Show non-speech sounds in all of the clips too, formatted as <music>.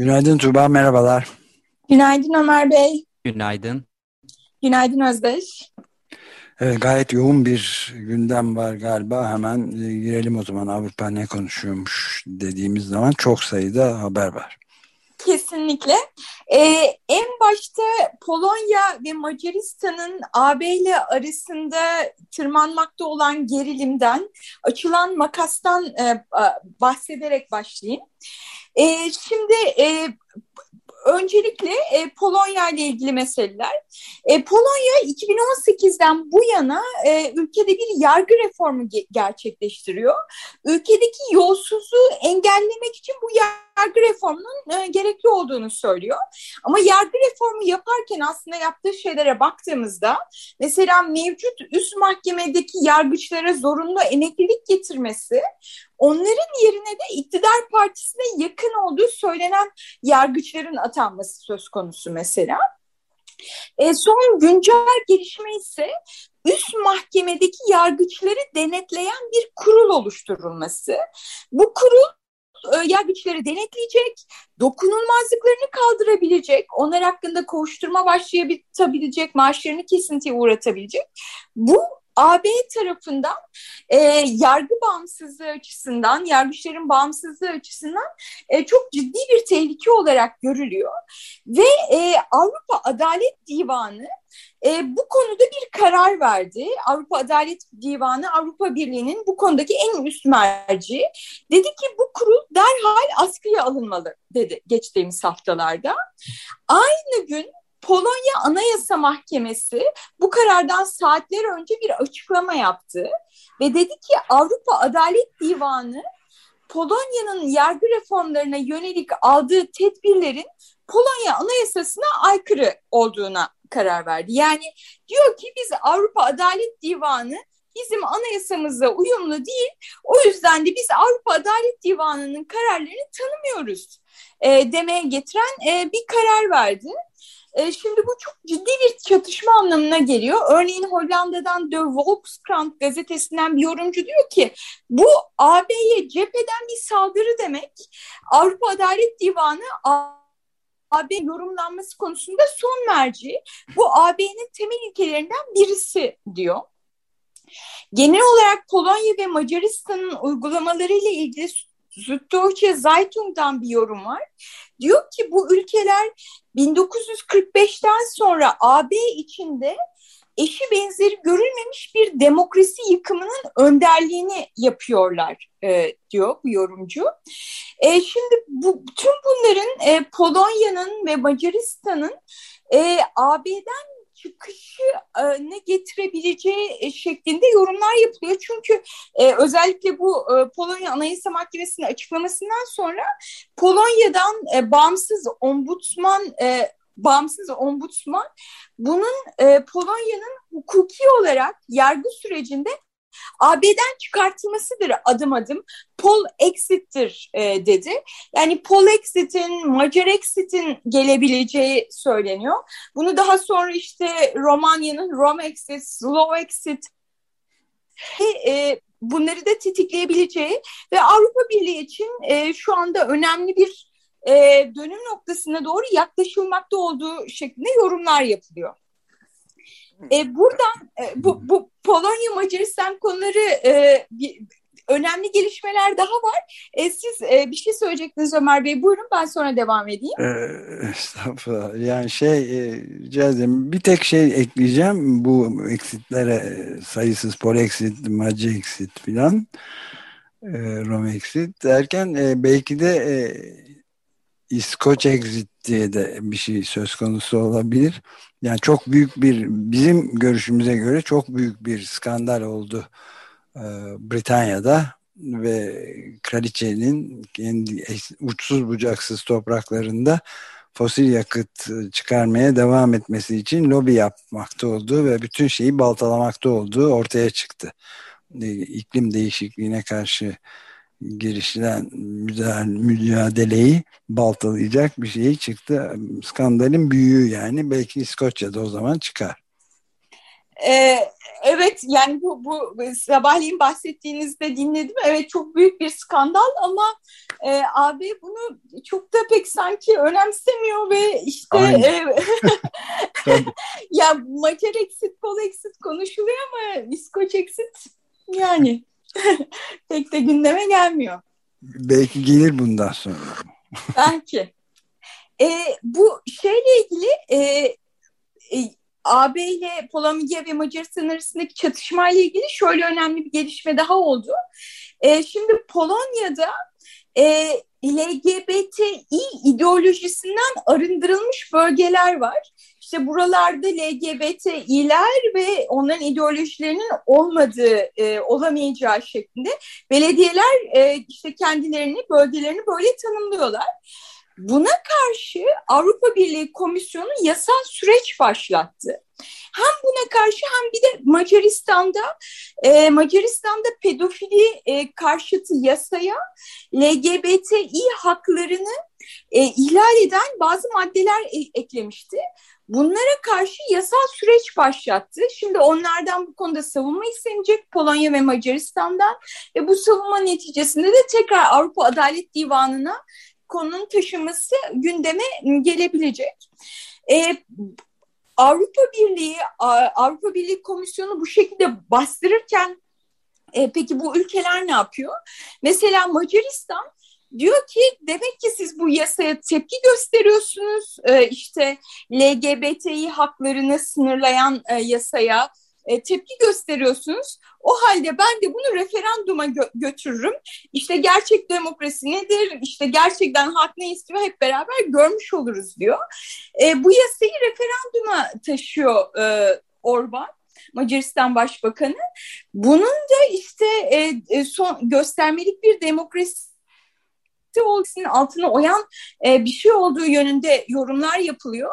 Günaydın Tuğba, merhabalar. Günaydın Ömer Bey. Günaydın. Günaydın Özdeş. Evet, gayet yoğun bir gündem var galiba. Hemen e, girelim o zaman Avrupa ne konuşuyormuş dediğimiz zaman çok sayıda haber var. Kesinlikle. Ee, en başta Polonya ve Macaristan'ın AB ile arasında tırmanmakta olan gerilimden, açılan makastan e, bahsederek başlayayım. E, şimdi e, öncelikle e, Polonya ile ilgili meseleler. E, Polonya 2018'den bu yana e, ülkede bir yargı reformu ge gerçekleştiriyor. Ülkedeki yolsuzluğu engellemek için bu yargı reformunun e, gerekli olduğunu söylüyor. Ama yargı reformu yaparken aslında yaptığı şeylere baktığımızda mesela mevcut üst mahkemedeki yargıçlara zorunlu emeklilik getirmesi, onların yerine de iktidar partisine yakın olduğu söylenen yargıçların atanması söz konusu mesela. E, son güncel gelişme ise üst mahkemedeki yargıçları denetleyen bir kurul oluşturulması. Bu kurul e, yargıçları denetleyecek, dokunulmazlıklarını kaldırabilecek, onlar hakkında kovuşturma başlayabilecek, maaşlarını kesintiye uğratabilecek. Bu AB tarafından e, yargı bağımsızlığı açısından, yargıçların bağımsızlığı açısından e, çok ciddi bir tehlike olarak görülüyor. Ve e, Avrupa Adalet Divanı e, bu konuda bir karar verdi. Avrupa Adalet Divanı Avrupa Birliği'nin bu konudaki en üst merci. Dedi ki bu kurul derhal askıya alınmalı dedi geçtiğimiz haftalarda. Aynı gün Polonya Anayasa Mahkemesi bu karardan saatler önce bir açıklama yaptı ve dedi ki Avrupa Adalet Divanı Polonya'nın yargı reformlarına yönelik aldığı tedbirlerin Polonya Anayasası'na aykırı olduğuna karar verdi. Yani diyor ki biz Avrupa Adalet Divanı bizim anayasamızla uyumlu değil. O yüzden de biz Avrupa Adalet Divanı'nın kararlarını tanımıyoruz e, demeye getiren e, bir karar verdi. E, şimdi bu çok ciddi bir çatışma anlamına geliyor. Örneğin Hollanda'dan De Volkskrant gazetesinden bir yorumcu diyor ki bu AB'ye cepheden bir saldırı demek. Avrupa Adalet Divanı AB yorumlanması konusunda son merci. Bu AB'nin temel ilkelerinden birisi diyor. Genel olarak Polonya ve Macaristan'ın uygulamalarıyla ilgili Süddeutsche Zeitung'dan bir yorum var. Diyor ki bu ülkeler 1945'ten sonra AB içinde eşi benzeri görülmemiş bir demokrasi yıkımının önderliğini yapıyorlar e, diyor bu yorumcu. E, şimdi bu, tüm bunların e, Polonya'nın ve Macaristan'ın e, AB'den çıkışı e, ne getirebileceği e, şeklinde yorumlar yapılıyor. Çünkü e, özellikle bu e, Polonya Anayasa Mahkemesi'nin açıklamasından sonra Polonya'dan e, bağımsız ombudsman e, bağımsız ombudsman bunun e, Polonya'nın hukuki olarak yargı sürecinde AB'den çıkartılmasıdır adım adım. Pol exit'tir e, dedi. Yani Pol exit'in, Macar exit'in gelebileceği söyleniyor. Bunu daha sonra işte Romanya'nın Rom exit, Slow exit e, bunları da tetikleyebileceği ve Avrupa Birliği için e, şu anda önemli bir e, dönüm noktasına doğru yaklaşılmakta olduğu şeklinde yorumlar yapılıyor. E, buradan e, bu, bu Polonya Macaristan konuları e, bir, önemli gelişmeler daha var. E, siz e, bir şey söyleyecektiniz Ömer Bey. Buyurun ben sonra devam edeyim. Ee, estağfurullah. Yani şey e, bir tek şey ekleyeceğim. Bu eksitlere e, sayısız polexit, maci exit filan e, Rom exit derken e, belki de e, İskoç exit diye de bir şey söz konusu olabilir. Yani çok büyük bir bizim görüşümüze göre çok büyük bir skandal oldu e, Britanya'da ve kraliçenin kendi uçsuz bucaksız topraklarında fosil yakıt çıkarmaya devam etmesi için lobi yapmakta olduğu ve bütün şeyi baltalamakta olduğu ortaya çıktı. İklim değişikliğine karşı girişilen mücadeleyi baltalayacak bir şey çıktı. Skandalin büyüğü yani belki İskoçya'da o zaman çıkar. Ee, evet yani bu, bu sabahleyin bahsettiğinizde dinledim. Evet çok büyük bir skandal ama e, AB bunu çok da pek sanki önemsemiyor ve işte e, <laughs> <laughs> ya Macar exit, Pol exit konuşuluyor ama İskoç exit yani <laughs> pek de gündeme gelmiyor. Belki gelir bundan sonra. Belki. E, bu şeyle ilgili e, e, AB ile Polonya ve Macaristan arasındaki çatışmayla ilgili şöyle önemli bir gelişme daha oldu. E, şimdi Polonya'da e, LGBTİ ideolojisinden arındırılmış bölgeler var. İşte buralarda LGBTİ'ler ve onların ideolojilerinin olmadığı, e, olamayacağı şeklinde belediyeler e, işte kendilerini, bölgelerini böyle tanımlıyorlar. Buna karşı Avrupa Birliği Komisyonu yasal süreç başlattı. Hem buna karşı hem bir de Macaristan'da e, Macaristan'da pedofili e, karşıtı yasaya LGBTİ haklarını e, ihlal eden bazı maddeler e, eklemişti. Bunlara karşı yasal süreç başlattı. Şimdi onlardan bu konuda savunma istenecek Polonya ve Macaristan'dan ve bu savunma neticesinde de tekrar Avrupa Adalet Divanı'na konunun taşıması gündeme gelebilecek. Ee, Avrupa Birliği Avrupa Birliği Komisyonu bu şekilde bastırırken e, peki bu ülkeler ne yapıyor? Mesela Macaristan diyor ki demek ki siz bu yasaya tepki gösteriyorsunuz. E, işte LGBTİ haklarını sınırlayan e, yasaya e, tepki gösteriyorsunuz. O halde ben de bunu referanduma gö götürürüm. İşte gerçek demokrasi nedir? İşte gerçekten hak ne istiyor hep beraber görmüş oluruz diyor. E, bu yasayı referanduma taşıyor e, Orban. Macaristan Başbakanı. Bunun da işte e, e son göstermelik bir demokrasi olmasının altına oyan e, bir şey olduğu yönünde yorumlar yapılıyor.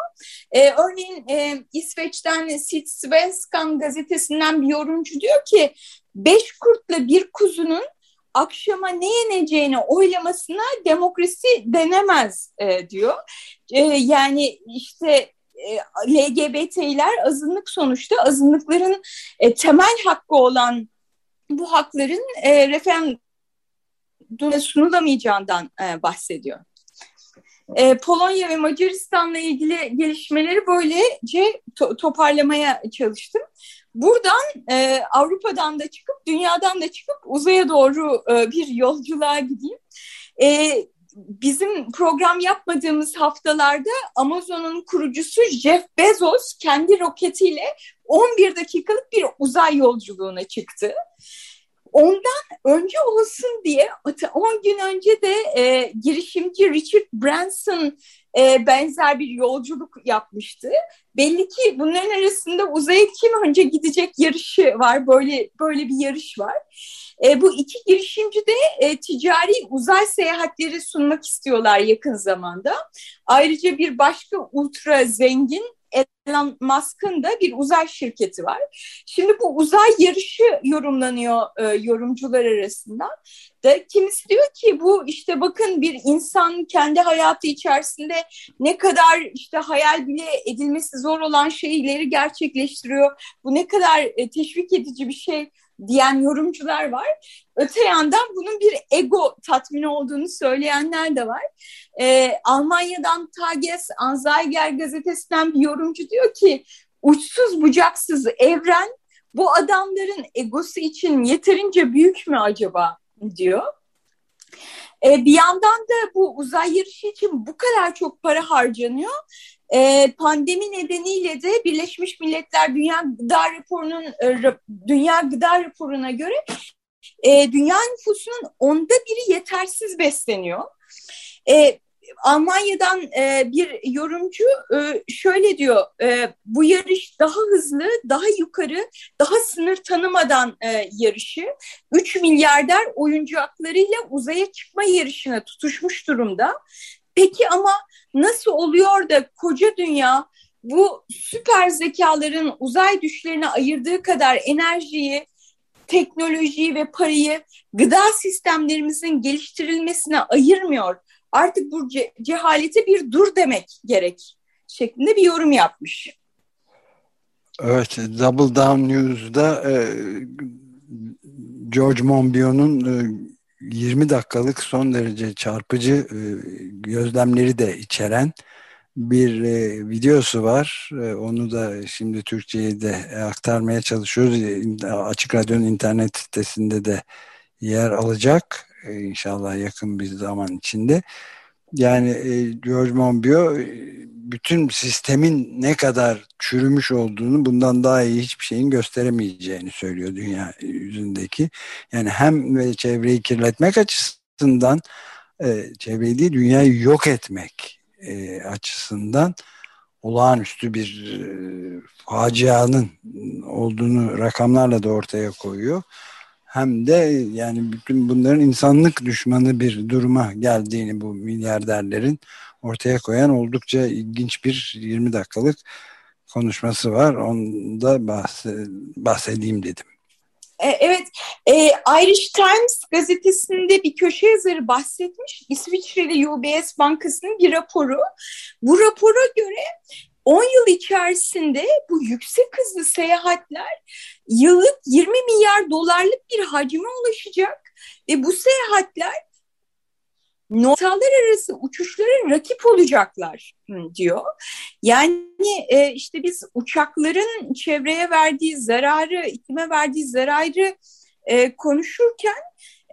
E, örneğin e, İsveç'ten Svenskan gazetesinden bir yorumcu diyor ki beş kurtla bir kuzunun akşama ne yeneceğini oylamasına demokrasi denemez e, diyor. E, yani işte e, LGBT'ler azınlık sonuçta azınlıkların e, temel hakkı olan bu hakların e, referandum sunulamayacağından e, bahsediyor. E, Polonya ve Macaristan'la ilgili gelişmeleri böylece to toparlamaya çalıştım. Buradan e, Avrupa'dan da çıkıp dünyadan da çıkıp uzaya doğru e, bir yolculuğa gideyim. E, bizim program yapmadığımız haftalarda Amazon'un kurucusu Jeff Bezos kendi roketiyle 11 dakikalık bir uzay yolculuğuna çıktı. Ondan önce olsun diye 10 gün önce de e, girişimci Richard Branson e, benzer bir yolculuk yapmıştı. Belli ki bunların arasında uzaya kim önce gidecek yarışı var. Böyle böyle bir yarış var. E, bu iki girişimci de e, ticari uzay seyahatleri sunmak istiyorlar yakın zamanda. Ayrıca bir başka ultra zengin Elon Musk'ın da bir uzay şirketi var. Şimdi bu uzay yarışı yorumlanıyor e, yorumcular arasında. Da kimisi diyor ki bu işte bakın bir insan kendi hayatı içerisinde ne kadar işte hayal bile edilmesi zor olan şeyleri gerçekleştiriyor. Bu ne kadar e, teşvik edici bir şey diyen yorumcular var. Öte yandan bunun bir ego tatmini olduğunu söyleyenler de var. Ee, Almanya'dan Tages Anzeiger gazetesinden bir yorumcu diyor ki uçsuz bucaksız evren bu adamların egosu için yeterince büyük mü acaba diyor. E, bir yandan da bu uzay yarışı için bu kadar çok para harcanıyor. E, pandemi nedeniyle de Birleşmiş Milletler Dünya Gıda Raporu'nun e, Dünya Gıda Raporu'na göre e, dünya nüfusunun onda biri yetersiz besleniyor. E, Almanya'dan e, bir yorumcu e, şöyle diyor, e, bu yarış daha hızlı, daha yukarı, daha sınır tanımadan e, yarışı. 3 milyarder oyuncaklarıyla uzaya çıkma yarışına tutuşmuş durumda. Peki ama nasıl oluyor da koca dünya bu süper zekaların uzay düşlerine ayırdığı kadar enerjiyi, teknolojiyi ve parayı gıda sistemlerimizin geliştirilmesine ayırmıyor? artık bu ce cehalete bir dur demek gerek şeklinde bir yorum yapmış. Evet, Double Down News'da e, George Monbiot'un e, 20 dakikalık son derece çarpıcı e, gözlemleri de içeren bir e, videosu var. E, onu da şimdi Türkçe'ye de aktarmaya çalışıyoruz. E, Açık Radyo'nun internet sitesinde de yer alacak. E, inşallah yakın bir zaman içinde. Yani e, George Monbiot e, bütün sistemin ne kadar çürümüş olduğunu bundan daha iyi hiçbir şeyin gösteremeyeceğini söylüyor dünya yüzündeki. Yani hem çevreyi kirletmek açısından çevreyi değil dünyayı yok etmek açısından olağanüstü bir facianın olduğunu rakamlarla da ortaya koyuyor hem de yani bütün bunların insanlık düşmanı bir duruma geldiğini bu milyarderlerin ortaya koyan oldukça ilginç bir 20 dakikalık konuşması var. Onu da bahsedeyim dedim. E, evet, e, Irish Times gazetesinde bir köşe yazarı bahsetmiş. İsviçreli UBS Bankası'nın bir raporu. Bu rapora göre 10 yıl içerisinde bu yüksek hızlı seyahatler yıllık 20 milyar dolarlık bir hacme ulaşacak ve bu seyahatler noktalar arası uçuşlara rakip olacaklar diyor. Yani e, işte biz uçakların çevreye verdiği zararı, iklime verdiği zararı e, konuşurken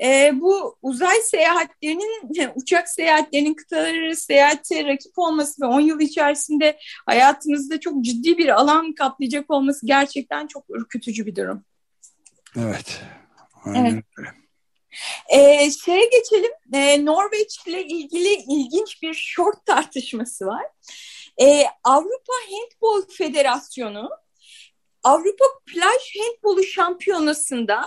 e, bu uzay seyahatlerinin, uçak seyahatlerinin kıtalar arası seyahate rakip olması ve 10 yıl içerisinde hayatımızda çok ciddi bir alan kaplayacak olması gerçekten çok ürkütücü bir durum. Evet. Aynen. Evet. Ee, şeye geçelim. Ee, Norveç ile ilgili ilginç bir short tartışması var. Ee, Avrupa Handball Federasyonu Avrupa Plaj Handbolu Şampiyonası'nda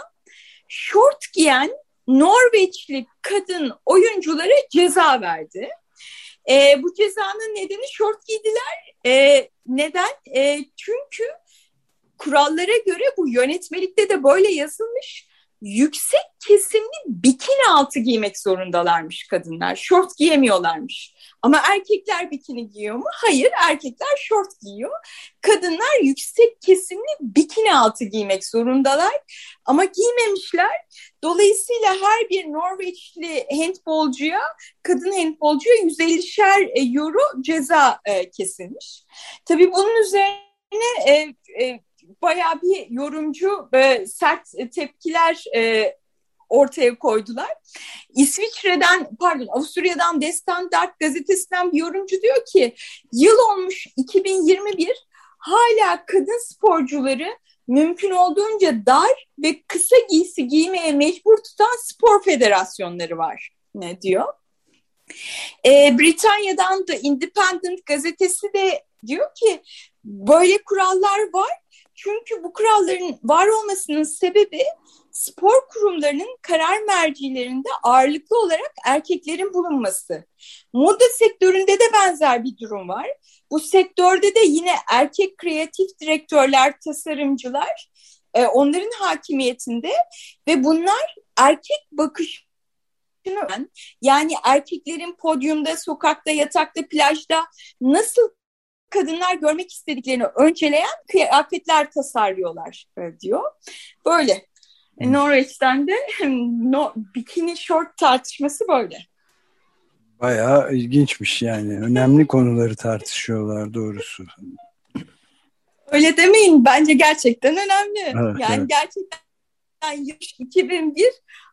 short giyen Norveçli kadın oyunculara ceza verdi. E, bu cezanın nedeni şort giydiler. E, neden? E, çünkü kurallara göre bu yönetmelikte de böyle yazılmış. Yüksek kesimli bikini altı giymek zorundalarmış kadınlar. Şort giyemiyorlarmış. Ama erkekler bikini giyiyor mu? Hayır, erkekler şort giyiyor. Kadınlar yüksek kesimli bikini altı giymek zorundalar. Ama giymemişler. Dolayısıyla her bir Norveçli handbolcuya, kadın handbolcuya 150'şer e, euro ceza e, kesilmiş. Tabii bunun üzerine e, e, bayağı bir yorumcu sert tepkiler ortaya koydular. İsviçre'den pardon Avusturya'dan The Standard gazetesinden bir yorumcu diyor ki yıl olmuş 2021 hala kadın sporcuları mümkün olduğunca dar ve kısa giysi giymeye mecbur tutan spor federasyonları var ne diyor. Ee, Britanya'dan The Independent gazetesi de diyor ki böyle kurallar var çünkü bu kuralların var olmasının sebebi spor kurumlarının karar mercilerinde ağırlıklı olarak erkeklerin bulunması. Moda sektöründe de benzer bir durum var. Bu sektörde de yine erkek kreatif direktörler, tasarımcılar e, onların hakimiyetinde ve bunlar erkek bakış yani erkeklerin podyumda, sokakta, yatakta, plajda nasıl kadınlar görmek istediklerini önceleyen kıyafetler tasarlıyorlar e, diyor. Böyle. Hmm. Norveç'ten de <laughs> no, bikini short tartışması böyle. Bayağı ilginçmiş yani. Önemli konuları tartışıyorlar doğrusu. Öyle demeyin. Bence gerçekten önemli. Evet, yani evet. gerçekten yaş 2001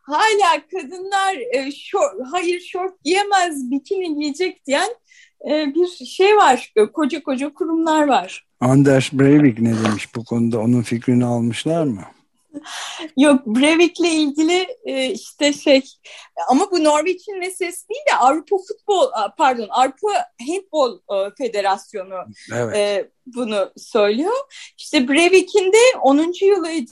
hala kadınlar e, şort, hayır şort giyemez bikini giyecek diyen bir şey var. Koca koca kurumlar var. Anders Breivik ne demiş bu konuda? Onun fikrini almışlar mı? <laughs> Yok Breivik'le ilgili e, işte şey ama bu Norveç'in meselesi değil de Avrupa Futbol pardon Avrupa Handbol e, Federasyonu evet. e, bunu söylüyor. İşte Breivik'in de 10. yılıydı.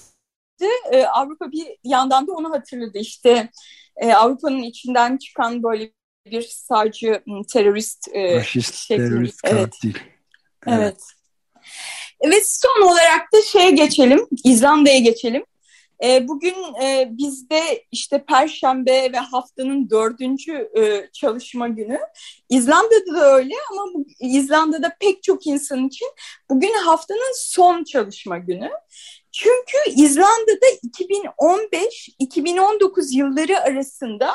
E, Avrupa bir yandan da onu hatırladı. İşte e, Avrupa'nın içinden çıkan böyle bir sağcı terörist e, Faşist şeklinde. terörist evet. katil. Evet. evet. Ve son olarak da şeye geçelim, İzlanda'ya geçelim. E, bugün e, bizde işte Perşembe ve haftanın dördüncü e, çalışma günü. İzlanda'da da öyle ama bu, İzlanda'da pek çok insan için bugün haftanın son çalışma günü. Çünkü İzlanda'da 2015-2019 yılları arasında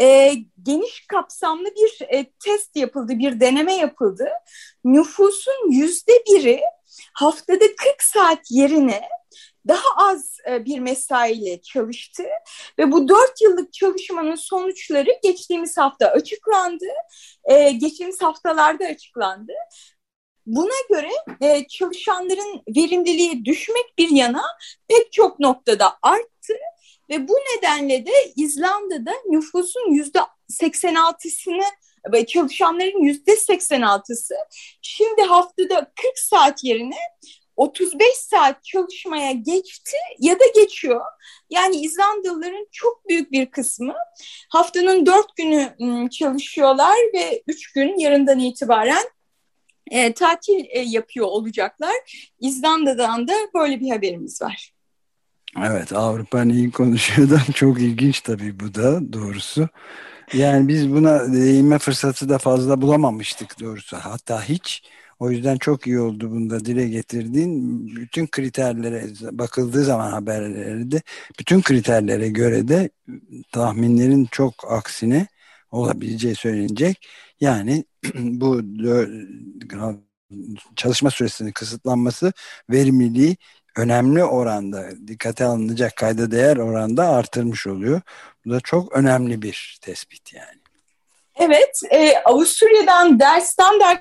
e, geniş kapsamlı bir e, test yapıldı, bir deneme yapıldı. Nüfusun yüzde biri haftada 40 saat yerine daha az e, bir mesaiyle çalıştı ve bu dört yıllık çalışmanın sonuçları geçtiğimiz hafta açıklandı. E, geçtiğimiz haftalarda açıklandı. Buna göre e, çalışanların verimliliği düşmek bir yana pek çok noktada arttı ve bu nedenle de İzlanda'da nüfusun yüzde 86'sını ve çalışanların yüzde 86'sı şimdi haftada 40 saat yerine 35 saat çalışmaya geçti ya da geçiyor. Yani İzlandalıların çok büyük bir kısmı haftanın dört günü ıı, çalışıyorlar ve üç gün yarından itibaren e, tatil e, yapıyor olacaklar. İzlanda'dan da böyle bir haberimiz var. Evet Avrupa neyi konuşuyor da <laughs> çok ilginç tabii bu da doğrusu. Yani biz buna değinme fırsatı da fazla bulamamıştık doğrusu. Hatta hiç. O yüzden çok iyi oldu bunda dile getirdiğin. Bütün kriterlere bakıldığı zaman haberlerde bütün kriterlere göre de tahminlerin çok aksine olabileceği söylenecek. Yani <clears throat> bu çalışma süresinin kısıtlanması verimliliği önemli oranda dikkate alınacak kayda değer oranda artırmış oluyor. Bu da çok önemli bir tespit yani. Evet, e, Avusturya'dan Der Standard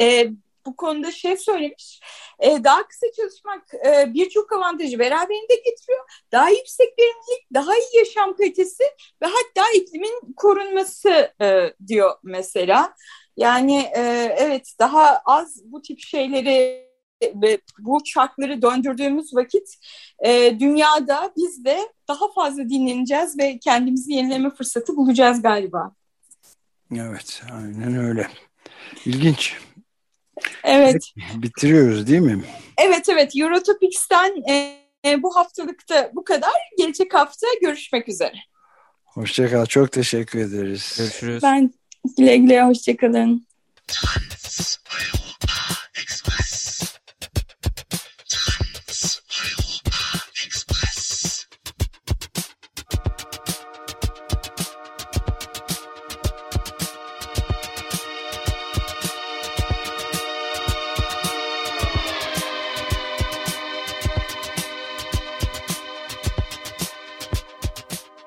e, bu konuda şey söylemiş. E, daha kısa çalışmak e, birçok avantajı beraberinde getiriyor. Daha yüksek verimlilik, daha iyi yaşam kalitesi ve hatta iklimin korunması e, diyor mesela. Yani e, evet daha az bu tip şeyleri ve bu çarkları döndürdüğümüz vakit e, dünyada biz de daha fazla dinleneceğiz ve kendimizi yenileme fırsatı bulacağız galiba. Evet, aynen öyle. İlginç. Evet. Bitiriyoruz değil mi? Evet, evet. Eurotopics'ten e, bu haftalıkta bu kadar. Gelecek hafta görüşmek üzere. Hoşçakal. Çok teşekkür ederiz. Görüşürüz. Ben güle güle hoşçakalın.